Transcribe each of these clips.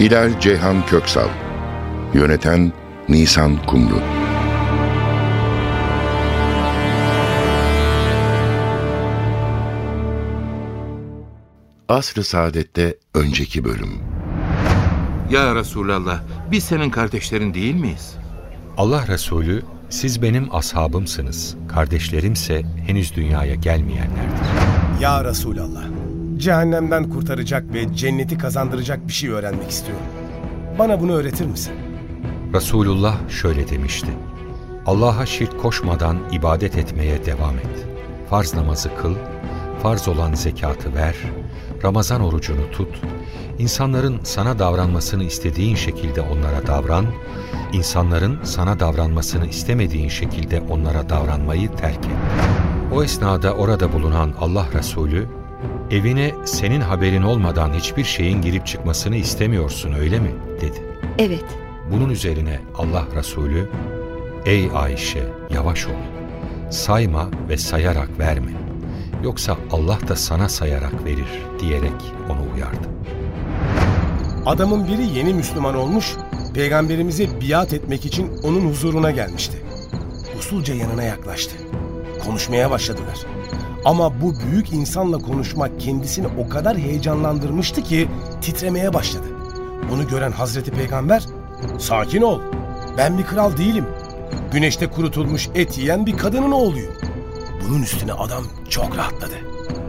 Hilal Ceyhan Köksal Yöneten Nisan Kumru Asr-ı Saadet'te önceki bölüm Ya Resulallah, biz senin kardeşlerin değil miyiz? Allah Resulü, siz benim ashabımsınız, kardeşlerimse henüz dünyaya gelmeyenlerdir. Ya Resulallah, cehennemden kurtaracak ve cenneti kazandıracak bir şey öğrenmek istiyorum. Bana bunu öğretir misin? Resulullah şöyle demişti. Allah'a şirk koşmadan ibadet etmeye devam et. Farz namazı kıl, farz olan zekatı ver, Ramazan orucunu tut, insanların sana davranmasını istediğin şekilde onlara davran, insanların sana davranmasını istemediğin şekilde onlara davranmayı terk et. O esnada orada bulunan Allah Resulü, evine senin haberin olmadan hiçbir şeyin girip çıkmasını istemiyorsun öyle mi? dedi. Evet. Bunun üzerine Allah Resulü, Ey Ayşe yavaş ol, sayma ve sayarak verme. Yoksa Allah da sana sayarak verir diyerek onu uyardı. Adamın biri yeni Müslüman olmuş, peygamberimize biat etmek için onun huzuruna gelmişti. Usulca yanına yaklaştı. Konuşmaya başladılar. Ama bu büyük insanla konuşmak kendisini o kadar heyecanlandırmıştı ki titremeye başladı. Bunu gören Hazreti Peygamber, sakin ol, ben bir kral değilim. Güneşte kurutulmuş et yiyen bir kadının oğluyum. Bunun üstüne adam çok rahatladı.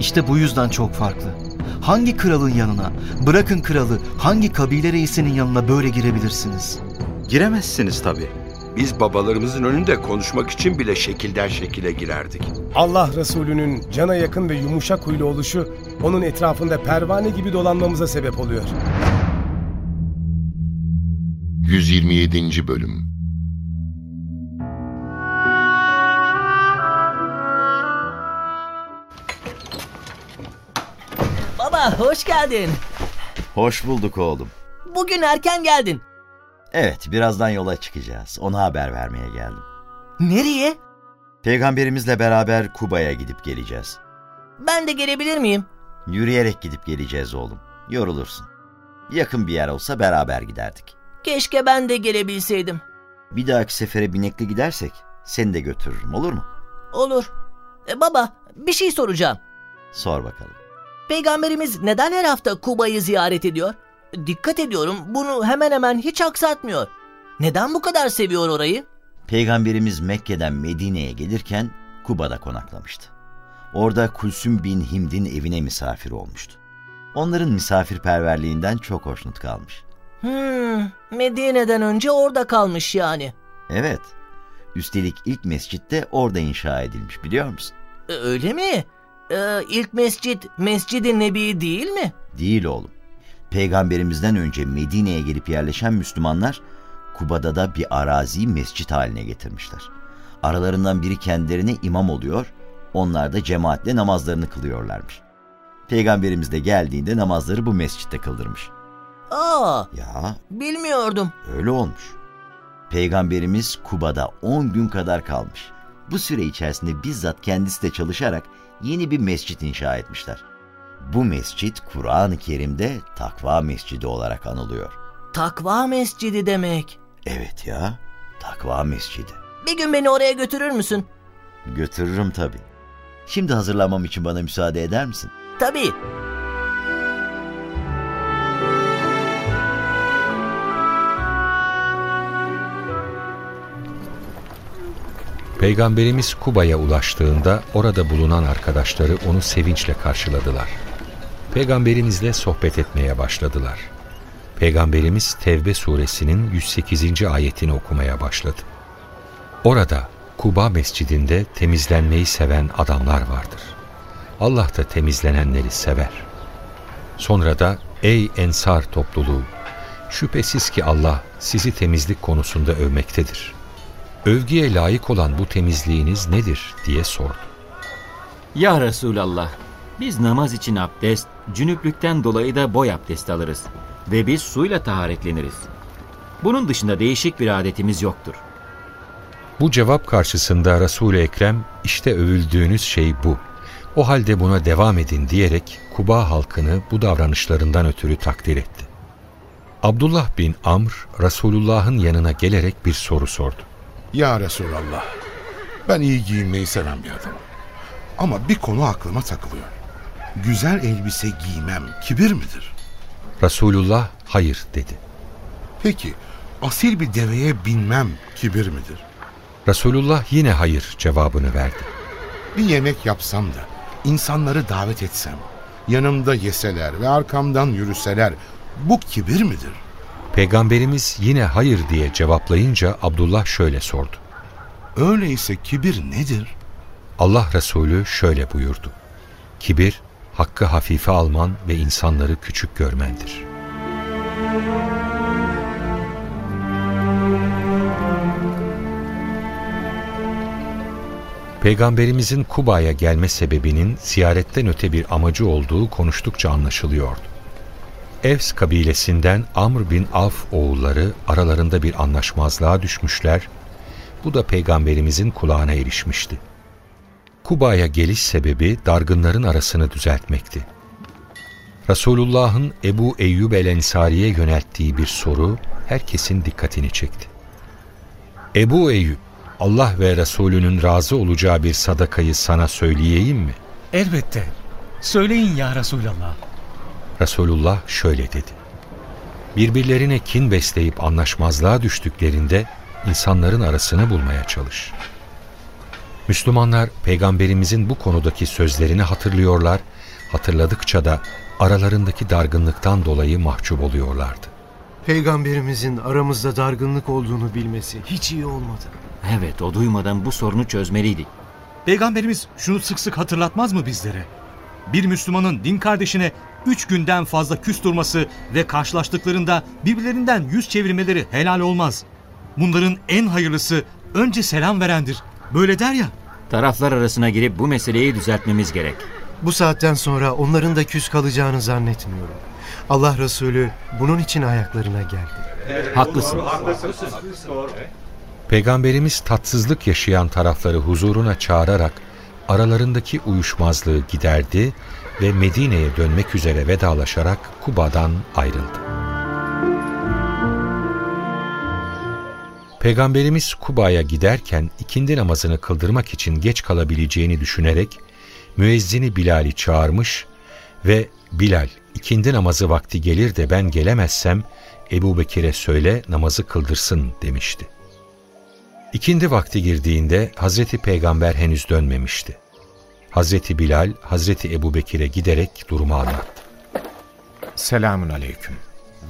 İşte bu yüzden çok farklı. Hangi kralın yanına, bırakın kralı, hangi kabile reisinin yanına böyle girebilirsiniz? Giremezsiniz tabii. Biz babalarımızın önünde konuşmak için bile şekilden şekile girerdik. Allah Resulü'nün cana yakın ve yumuşak huylu oluşu onun etrafında pervane gibi dolanmamıza sebep oluyor. 127. Bölüm Baba hoş geldin. Hoş bulduk oğlum. Bugün erken geldin. Evet, birazdan yola çıkacağız. Ona haber vermeye geldim. Nereye? Peygamberimizle beraber Kuba'ya gidip geleceğiz. Ben de gelebilir miyim? Yürüyerek gidip geleceğiz oğlum. Yorulursun. Yakın bir yer olsa beraber giderdik. Keşke ben de gelebilseydim. Bir dahaki sefere binekli gidersek seni de götürürüm olur mu? Olur. E, baba bir şey soracağım. Sor bakalım. Peygamberimiz neden her hafta Kuba'yı ziyaret ediyor? Dikkat ediyorum bunu hemen hemen hiç aksatmıyor. Neden bu kadar seviyor orayı? Peygamberimiz Mekke'den Medine'ye gelirken Kuba'da konaklamıştı. Orada Kulsüm bin Himd'in evine misafir olmuştu. Onların misafirperverliğinden çok hoşnut kalmış. Hmm, Medine'den önce orada kalmış yani. Evet, üstelik ilk mescit de orada inşa edilmiş biliyor musun? E, öyle mi? E, ilk mescit Mescid-i Nebi değil mi? Değil oğlum. Peygamberimizden önce Medine'ye gelip yerleşen Müslümanlar Kuba'da da bir araziyi mescit haline getirmişler. Aralarından biri kendilerine imam oluyor, onlar da cemaatle namazlarını kılıyorlarmış. Peygamberimiz de geldiğinde namazları bu mescitte kıldırmış. Aa, Ya bilmiyordum. öyle olmuş. Peygamberimiz Kuba'da 10 gün kadar kalmış. Bu süre içerisinde bizzat kendisi de çalışarak yeni bir mescit inşa etmişler. Bu mescit Kur'an-ı Kerim'de Takva Mescidi olarak anılıyor. Takva Mescidi demek. Evet ya, Takva Mescidi. Bir gün beni oraya götürür müsün? Götürürüm tabii. Şimdi hazırlanmam için bana müsaade eder misin? Tabii. Peygamberimiz Kuba'ya ulaştığında orada bulunan arkadaşları onu sevinçle karşıladılar. Peygamberimizle sohbet etmeye başladılar. Peygamberimiz Tevbe suresinin 108. ayetini okumaya başladı. Orada Kuba mescidinde temizlenmeyi seven adamlar vardır. Allah da temizlenenleri sever. Sonra da ey ensar topluluğu Şüphesiz ki Allah sizi temizlik konusunda övmektedir. Övgüye layık olan bu temizliğiniz nedir diye sordu. Ya Resulallah, biz namaz için abdest, cünüplükten dolayı da boy abdesti alırız ve biz suyla taharetleniriz. Bunun dışında değişik bir adetimiz yoktur. Bu cevap karşısında Resul-i Ekrem işte övüldüğünüz şey bu. O halde buna devam edin diyerek Kuba halkını bu davranışlarından ötürü takdir etti. Abdullah bin Amr Resulullah'ın yanına gelerek bir soru sordu. Ya Resulallah, ben iyi giyinmeyi seven bir adamım. Ama bir konu aklıma takılıyor. Güzel elbise giymem kibir midir? Resulullah hayır dedi. Peki, asil bir deveye binmem kibir midir? Resulullah yine hayır cevabını verdi. Bir yemek yapsam da insanları davet etsem, yanımda yeseler ve arkamdan yürüseler bu kibir midir? Peygamberimiz yine hayır diye cevaplayınca Abdullah şöyle sordu. Öyleyse kibir nedir? Allah Resulü şöyle buyurdu. Kibir, hakkı hafife alman ve insanları küçük görmendir. Peygamberimizin Kuba'ya gelme sebebinin ziyaretten öte bir amacı olduğu konuştukça anlaşılıyordu. Evs kabilesinden Amr bin Af oğulları aralarında bir anlaşmazlığa düşmüşler, bu da peygamberimizin kulağına erişmişti. Kuba'ya geliş sebebi dargınların arasını düzeltmekti. Resulullah'ın Ebu Eyyub el-Ensari'ye yönelttiği bir soru herkesin dikkatini çekti. Ebu Eyyub, Allah ve Resulünün razı olacağı bir sadakayı sana söyleyeyim mi? Elbette. Söyleyin ya Resulallah. Resulullah şöyle dedi. Birbirlerine kin besleyip anlaşmazlığa düştüklerinde insanların arasını bulmaya çalış. Müslümanlar peygamberimizin bu konudaki sözlerini hatırlıyorlar, hatırladıkça da aralarındaki dargınlıktan dolayı mahcup oluyorlardı. Peygamberimizin aramızda dargınlık olduğunu bilmesi hiç iyi olmadı. Evet, o duymadan bu sorunu çözmeliydik. Peygamberimiz şunu sık sık hatırlatmaz mı bizlere? Bir Müslümanın din kardeşine üç günden fazla küs durması ve karşılaştıklarında birbirlerinden yüz çevirmeleri helal olmaz. Bunların en hayırlısı önce selam verendir. Böyle der ya. Taraflar arasına girip bu meseleyi düzeltmemiz gerek. Bu saatten sonra onların da küs kalacağını zannetmiyorum. Allah Resulü bunun için ayaklarına geldi. Haklısın. Peygamberimiz tatsızlık yaşayan tarafları huzuruna çağırarak aralarındaki uyuşmazlığı giderdi ve Medine'ye dönmek üzere vedalaşarak Kuba'dan ayrıldı. Peygamberimiz Kuba'ya giderken ikindi namazını kıldırmak için geç kalabileceğini düşünerek müezzini Bilal'i çağırmış ve Bilal ikindi namazı vakti gelir de ben gelemezsem Ebu Bekir'e söyle namazı kıldırsın demişti. İkindi vakti girdiğinde Hazreti Peygamber henüz dönmemişti. Hazreti Bilal, Hazreti Ebu Bekir'e giderek durumu anlattı. Selamun aleyküm.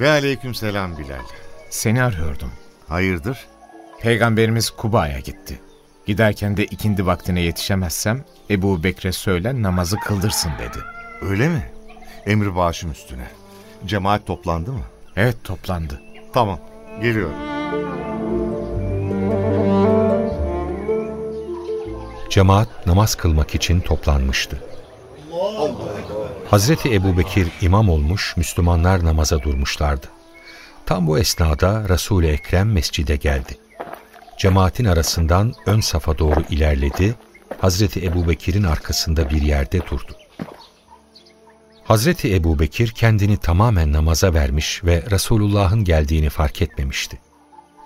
Ve aleyküm selam Bilal. Seni arıyordum. Hayırdır? Peygamberimiz Kuba'ya gitti. Giderken de ikindi vaktine yetişemezsem Ebu Bekir'e söyle namazı kıldırsın dedi. Öyle mi? Emri başım üstüne. Cemaat toplandı mı? Evet toplandı. Tamam, geliyorum. Cemaat namaz kılmak için toplanmıştı. Hazreti Ebu Bekir imam olmuş, Müslümanlar namaza durmuşlardı. Tam bu esnada Resul-i Ekrem mescide geldi. Cemaatin arasından ön safa doğru ilerledi, Hazreti Ebu Bekir'in arkasında bir yerde durdu. Hazreti Ebu Bekir kendini tamamen namaza vermiş ve Resulullah'ın geldiğini fark etmemişti.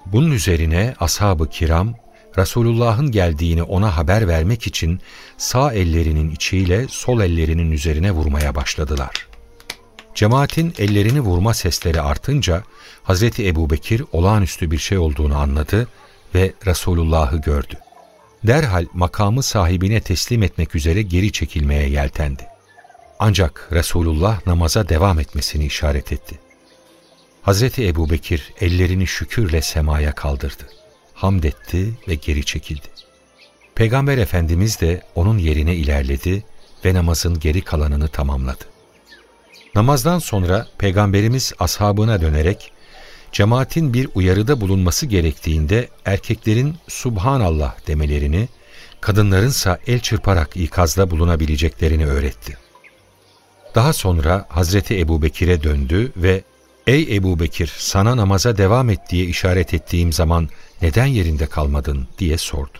Bunun üzerine ashab-ı kiram Resulullah'ın geldiğini ona haber vermek için sağ ellerinin içiyle sol ellerinin üzerine vurmaya başladılar. Cemaatin ellerini vurma sesleri artınca Hazreti Ebu Bekir olağanüstü bir şey olduğunu anladı ve Resulullah'ı gördü. Derhal makamı sahibine teslim etmek üzere geri çekilmeye yeltendi. Ancak Resulullah namaza devam etmesini işaret etti. Hazreti Ebu Bekir ellerini şükürle semaya kaldırdı. Hamd etti ve geri çekildi. Peygamber Efendimiz de onun yerine ilerledi ve namazın geri kalanını tamamladı. Namazdan sonra Peygamberimiz ashabına dönerek, cemaatin bir uyarıda bulunması gerektiğinde erkeklerin Subhanallah demelerini, kadınlarınsa el çırparak ikazda bulunabileceklerini öğretti. Daha sonra Hazreti Ebu Bekir'e döndü ve ''Ey Ebu Bekir sana namaza devam et diye işaret ettiğim zaman neden yerinde kalmadın?'' diye sordu.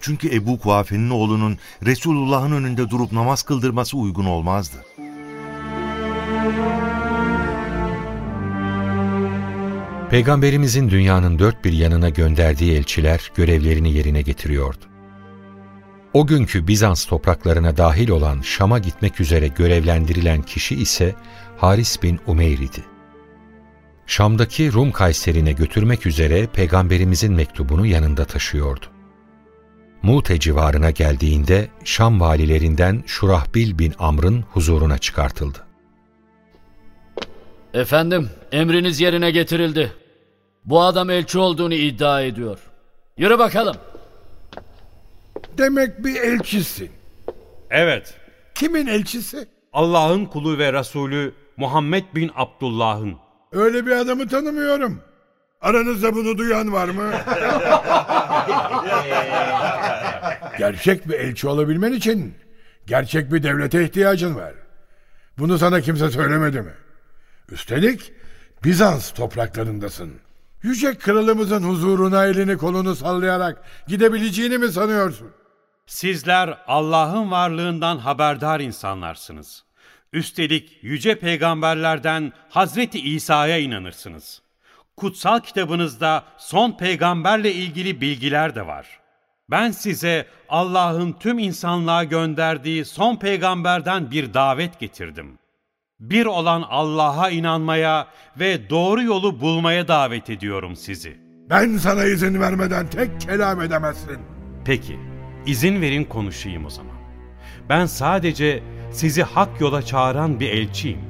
Çünkü Ebu Kuafe'nin oğlunun Resulullah'ın önünde durup namaz kıldırması uygun olmazdı. Peygamberimizin dünyanın dört bir yanına gönderdiği elçiler görevlerini yerine getiriyordu. O günkü Bizans topraklarına dahil olan Şam'a gitmek üzere görevlendirilen kişi ise Haris bin Umeyr idi. Şam'daki Rum Kayseri'ne götürmek üzere Peygamberimizin mektubunu yanında taşıyordu. Mute civarına geldiğinde Şam valilerinden Şurahbil bin Amr'ın huzuruna çıkartıldı. Efendim, emriniz yerine getirildi. Bu adam elçi olduğunu iddia ediyor. Yürü bakalım. Demek bir elçisin. Evet. Kimin elçisi? Allah'ın kulu ve Resulü Muhammed bin Abdullah'ın. Öyle bir adamı tanımıyorum. Aranızda bunu duyan var mı? gerçek bir elçi olabilmen için gerçek bir devlete ihtiyacın var. Bunu sana kimse söylemedi mi? Üstelik Bizans topraklarındasın. Yüce kralımızın huzuruna elini kolunu sallayarak gidebileceğini mi sanıyorsun? Sizler Allah'ın varlığından haberdar insanlarsınız. Üstelik yüce peygamberlerden Hazreti İsa'ya inanırsınız. Kutsal kitabınızda son peygamberle ilgili bilgiler de var. Ben size Allah'ın tüm insanlığa gönderdiği son peygamberden bir davet getirdim. Bir olan Allah'a inanmaya ve doğru yolu bulmaya davet ediyorum sizi. Ben sana izin vermeden tek kelam edemezsin. Peki, izin verin konuşayım o zaman. Ben sadece sizi hak yola çağıran bir elçiyim.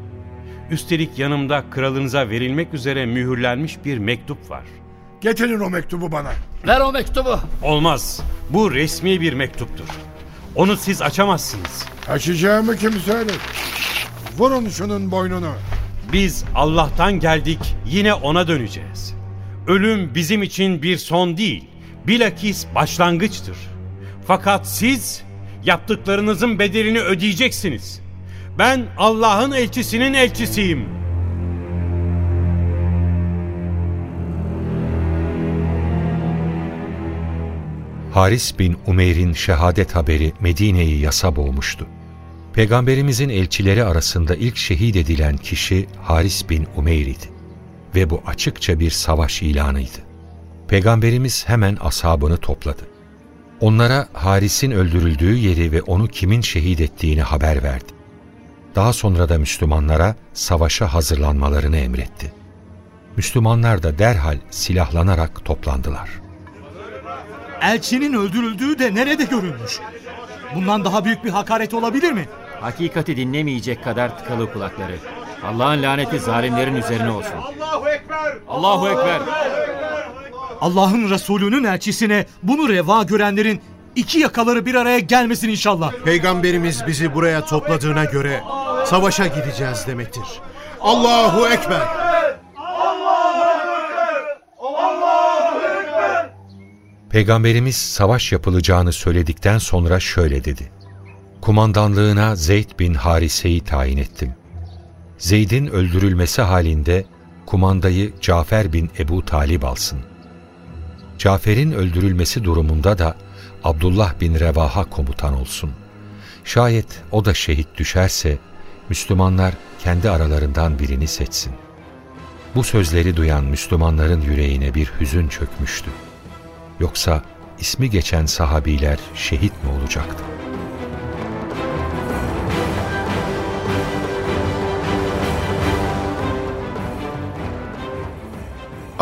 Üstelik yanımda kralınıza verilmek üzere mühürlenmiş bir mektup var. Getirin o mektubu bana. Ver o mektubu. Olmaz. Bu resmi bir mektuptur. Onu siz açamazsınız. Açacağımı kim söyledi? Vurun şunun boynunu. Biz Allah'tan geldik, yine ona döneceğiz. Ölüm bizim için bir son değil, bilakis başlangıçtır. Fakat siz yaptıklarınızın bedelini ödeyeceksiniz. Ben Allah'ın elçisinin elçisiyim. Haris bin Umeyr'in şehadet haberi Medine'yi yasa boğmuştu. Peygamberimizin elçileri arasında ilk şehit edilen kişi Haris bin Umeyr idi ve bu açıkça bir savaş ilanıydı. Peygamberimiz hemen ashabını topladı. Onlara Haris'in öldürüldüğü yeri ve onu kimin şehit ettiğini haber verdi. Daha sonra da Müslümanlara savaşa hazırlanmalarını emretti. Müslümanlar da derhal silahlanarak toplandılar. Elçinin öldürüldüğü de nerede görülmüş? Bundan daha büyük bir hakaret olabilir mi? Hakikati dinlemeyecek kadar tıkalı kulakları. Allah'ın laneti zalimlerin üzerine olsun. Allahu Ekber! Allahu Ekber! Allah'ın Resulü'nün elçisine bunu reva görenlerin iki yakaları bir araya gelmesin inşallah. Peygamberimiz bizi buraya topladığına göre savaşa gideceğiz demektir. Allahu Ekber! Peygamberimiz savaş yapılacağını söyledikten sonra şöyle dedi. Kumandanlığına Zeyd bin Harise'yi tayin ettim. Zeyd'in öldürülmesi halinde kumandayı Cafer bin Ebu Talib alsın. Cafer'in öldürülmesi durumunda da Abdullah bin Revaha komutan olsun. Şayet o da şehit düşerse Müslümanlar kendi aralarından birini seçsin. Bu sözleri duyan Müslümanların yüreğine bir hüzün çökmüştü. Yoksa ismi geçen sahabiler şehit mi olacaktı?